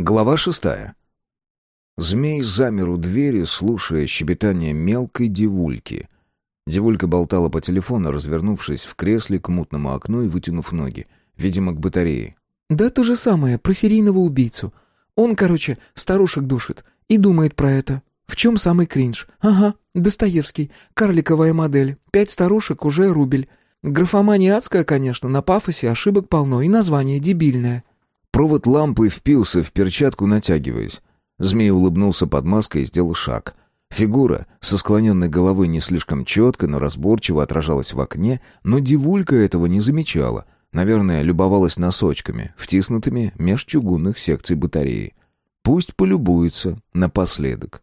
Глава шестая. Змей замер у двери, слушая щебетание мелкой девульки. Девулька болтала по телефону, развернувшись в кресле к мутному окну и вытянув ноги, видимо, к батарее. «Да то же самое, про серийного убийцу. Он, короче, старушек душит и думает про это. В чем самый кринж? Ага, Достоевский, карликовая модель, пять старушек, уже рубль. Графомания адская, конечно, на пафосе ошибок полно и название дебильное». Провод лампы впился в перчатку, натягиваясь. Змей улыбнулся под маской и сделал шаг. Фигура со склоненной головой не слишком четко, но разборчиво отражалась в окне, но девулька этого не замечала. Наверное, любовалась носочками, втиснутыми меж чугунных секций батареи. Пусть полюбуется напоследок.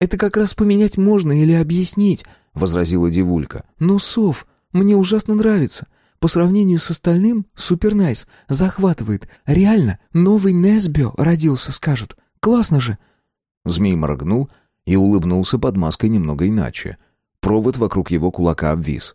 «Это как раз поменять можно или объяснить», — возразила девулька. «Но, Сов, мне ужасно нравится. По сравнению с остальным, супер найс, захватывает. Реально, новый Несбио родился, скажут. Классно же!» Змей моргнул и улыбнулся под маской немного иначе. Провод вокруг его кулака обвис.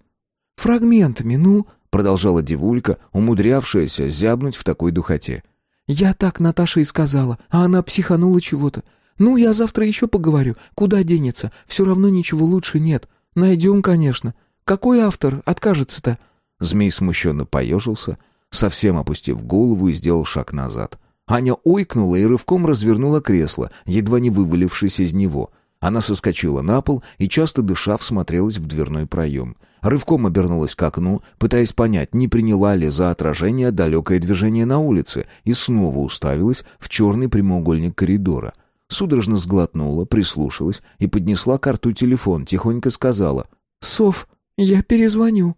«Фрагментами, ну...» — продолжала девулька, умудрявшаяся зябнуть в такой духоте. «Я так Наташе и сказала, а она психанула чего-то. Ну, я завтра еще поговорю. Куда денется? Все равно ничего лучше нет. Найдем, конечно. Какой автор откажется-то?» Змей смущенно поежился, совсем опустив голову и сделал шаг назад. Аня ойкнула и рывком развернула кресло, едва не вывалившись из него. Она соскочила на пол и, часто дыша, всмотрелась в дверной проем. Рывком обернулась к окну, пытаясь понять, не приняла ли за отражение далекое движение на улице, и снова уставилась в черный прямоугольник коридора. Судорожно сглотнула, прислушалась и поднесла к рту телефон, тихонько сказала «Сов, я перезвоню».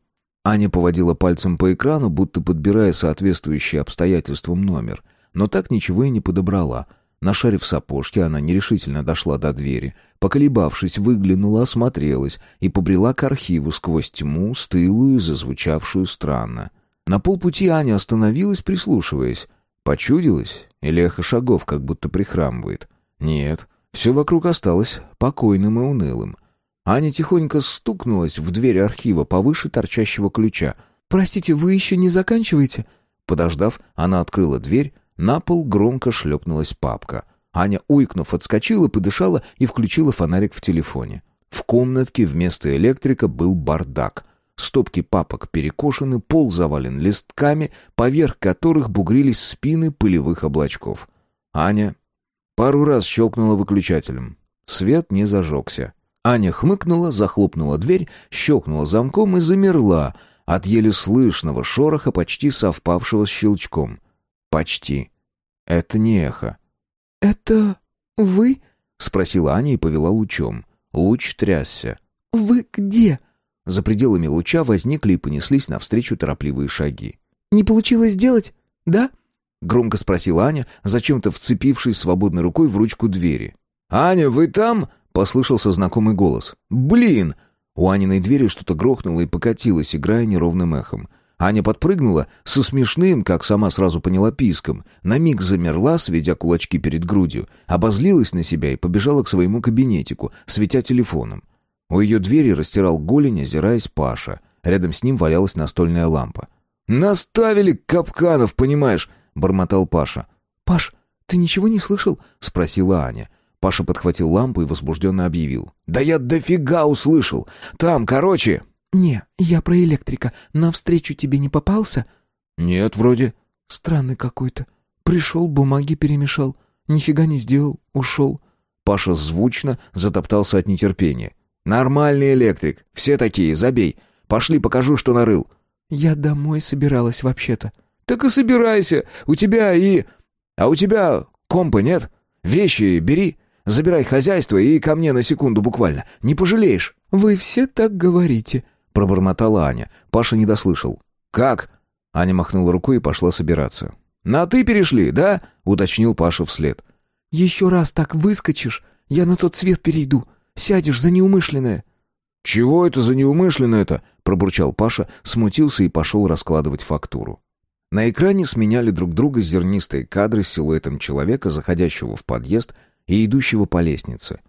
Аня поводила пальцем по экрану, будто подбирая соответствующий обстоятельствам номер, но так ничего и не подобрала. Нашарив сапожки, она нерешительно дошла до двери, поколебавшись, выглянула, осмотрелась и побрела к архиву сквозь тьму, стылую зазвучавшую странно. На полпути Аня остановилась, прислушиваясь. Почудилась? Или эхо шагов как будто прихрамывает? Нет, все вокруг осталось покойным и унылым. Аня тихонько стукнулась в дверь архива повыше торчащего ключа. «Простите, вы еще не заканчиваете?» Подождав, она открыла дверь, на пол громко шлепнулась папка. Аня, уйкнув, отскочила, подышала и включила фонарик в телефоне. В комнатке вместо электрика был бардак. Стопки папок перекошены, пол завален листками, поверх которых бугрились спины пылевых облачков. Аня пару раз щелкнула выключателем. Свет не зажегся. Аня хмыкнула, захлопнула дверь, щелкнула замком и замерла от еле слышного шороха, почти совпавшего с щелчком. Почти. Это не эхо. «Это вы?» — спросила Аня и повела лучом. Луч трясся. «Вы где?» За пределами луча возникли и понеслись навстречу торопливые шаги. «Не получилось сделать, да?» — громко спросила Аня, зачем-то вцепившись свободной рукой в ручку двери. «Аня, вы там?» Послышался знакомый голос. «Блин!» У Аниной двери что-то грохнуло и покатилось, играя неровным эхом. Аня подпрыгнула со смешным, как сама сразу поняла, писком. На миг замерла, сведя кулачки перед грудью, обозлилась на себя и побежала к своему кабинетику, светя телефоном. У ее двери растирал голень, озираясь Паша. Рядом с ним валялась настольная лампа. «Наставили капканов, понимаешь?» — бормотал Паша. «Паш, ты ничего не слышал?» — спросила Аня. Паша подхватил лампу и возбужденно объявил. «Да я дофига услышал! Там, короче...» «Не, я про электрика. Навстречу тебе не попался?» «Нет, вроде». «Странный какой-то. Пришел, бумаги перемешал. Нифига не сделал, ушел». Паша звучно затоптался от нетерпения. «Нормальный электрик. Все такие, забей. Пошли, покажу, что нарыл». «Я домой собиралась вообще-то». «Так и собирайся. У тебя и... А у тебя компа нет? Вещи бери. Забирай хозяйство и ко мне на секунду буквально. Не пожалеешь». «Вы все так говорите», — пробормотала Аня. Паша не дослышал. «Как?» Аня махнула рукой и пошла собираться. «На «ты» перешли, да?» — уточнил Паша вслед. «Еще раз так выскочишь, я на тот свет перейду. Сядешь за неумышленное». «Чего это за неумышленное-то?» — пробурчал Паша, смутился и пошел раскладывать фактуру. На экране сменяли друг друга зернистые кадры с силуэтом человека, заходящего в подъезд и идущего по лестнице.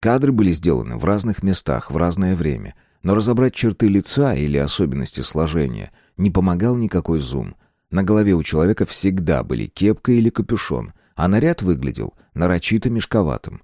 Кадры были сделаны в разных местах в разное время, но разобрать черты лица или особенности сложения не помогал никакой зум. На голове у человека всегда были кепка или капюшон, а наряд выглядел нарочито мешковатым.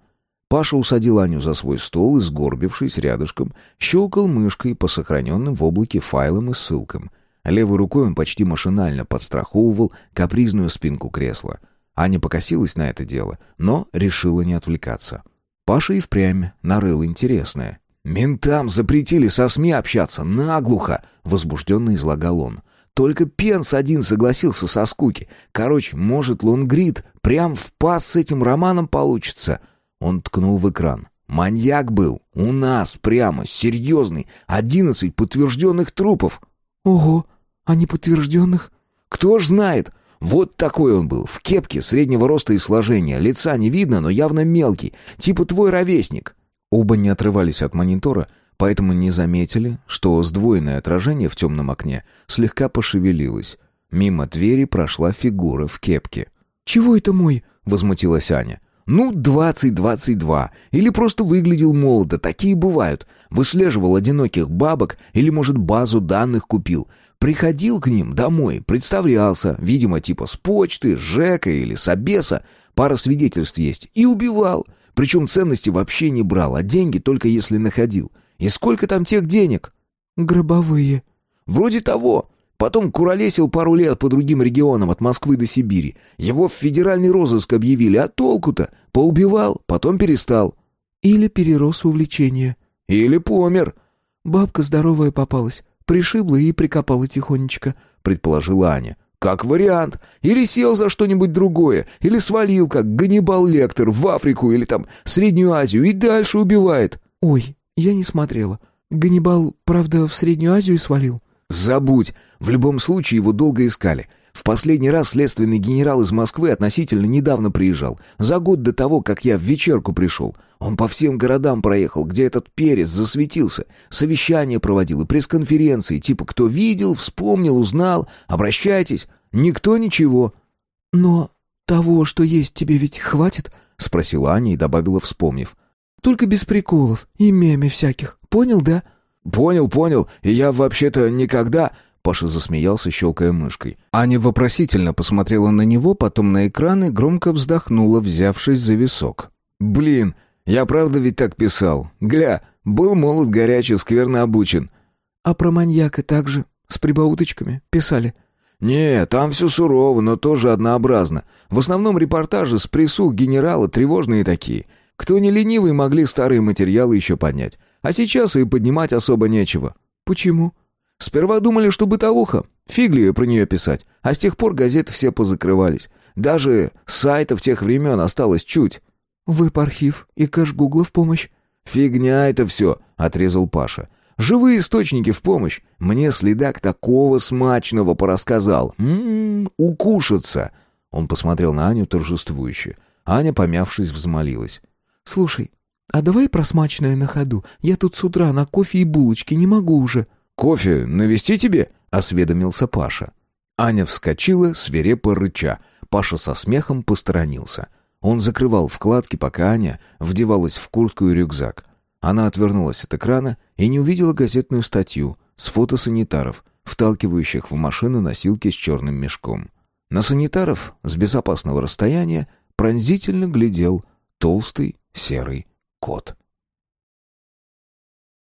Паша усадил Аню за свой стол и, сгорбившись рядышком, щелкал мышкой по сохраненным в облаке файлам и ссылкам. Левой рукой он почти машинально подстраховывал капризную спинку кресла. Аня покосилась на это дело, но решила не отвлекаться. Паша и впрямь нарыл интересное. «Ментам запретили со СМИ общаться, наглухо!» — возбужденно излагал он. «Только Пенс один согласился со скуки. Короче, может, Лонгрид прям в пас с этим романом получится?» Он ткнул в экран. «Маньяк был. У нас прямо, серьезный. Одиннадцать подтвержденных трупов». «Ого, а не подтвержденных?» «Кто ж знает. Вот такой он был, в кепке, среднего роста и сложения. Лица не видно, но явно мелкий. Типа твой ровесник». Оба не отрывались от монитора, поэтому не заметили, что сдвоенное отражение в темном окне слегка пошевелилось. Мимо двери прошла фигура в кепке. «Чего это мой?» — возмутилась Аня. Ну, двадцать-двадцать два. Или просто выглядел молодо. Такие бывают. Выслеживал одиноких бабок или, может, базу данных купил. Приходил к ним домой, представлялся, видимо, типа с почты, с ЖЭКа или с обеса. Пара свидетельств есть. И убивал. Причем ценности вообще не брал, а деньги только если находил. И сколько там тех денег? Гробовые. Вроде того. Потом куролесил пару лет по другим регионам от Москвы до Сибири. Его в федеральный розыск объявили, а толку-то? Поубивал, потом перестал. Или перерос увлечение. Или помер. Бабка здоровая попалась, пришибла и прикопала тихонечко, предположила Аня. Как вариант. Или сел за что-нибудь другое, или свалил, как Ганнибал Лектор, в Африку или там Среднюю Азию, и дальше убивает. Ой, я не смотрела. Ганнибал, правда, в Среднюю Азию свалил? Забудь. В любом случае его долго искали. В последний раз следственный генерал из Москвы относительно недавно приезжал. За год до того, как я в вечерку пришел. Он по всем городам проехал, где этот перец засветился. Совещания проводил и пресс-конференции. Типа, кто видел, вспомнил, узнал. Обращайтесь. Никто ничего. Но того, что есть, тебе ведь хватит? Спросила Аня и добавила, вспомнив. Только без приколов и меми всяких. Понял, да? «Понял, понял. И я вообще-то никогда...» Паша засмеялся, щелкая мышкой. Аня вопросительно посмотрела на него, потом на экран и громко вздохнула, взявшись за висок. «Блин, я правда ведь так писал. Гля, был молод, горячий, скверно обучен». «А про маньяка также, с прибауточками, писали?» «Не, там все сурово, но тоже однообразно. В основном репортажи с присух генерала тревожные такие. Кто не ленивый, могли старые материалы еще поднять. А сейчас и поднимать особо нечего. Почему? Сперва думали, что бытовуха. Фигли про нее писать. А с тех пор газеты все позакрывались. Даже сайтов тех времен осталось чуть. Вып-архив и кэш Гугла в помощь. «Фигня это все», — отрезал Паша. «Живые источники в помощь. Мне следак такого смачного порассказал. М-м, укушаться». Он посмотрел на Аню торжествующе. Аня, помявшись, взмолилась. «Слушай, «А давай просмачное на ходу. Я тут с утра на кофе и булочки не могу уже». «Кофе навести тебе?» — осведомился Паша. Аня вскочила, свирепо рыча. Паша со смехом посторонился. Он закрывал вкладки, пока Аня вдевалась в куртку и рюкзак. Она отвернулась от экрана и не увидела газетную статью с фото санитаров, вталкивающих в машину носилки с черным мешком. На санитаров с безопасного расстояния пронзительно глядел толстый серый кот.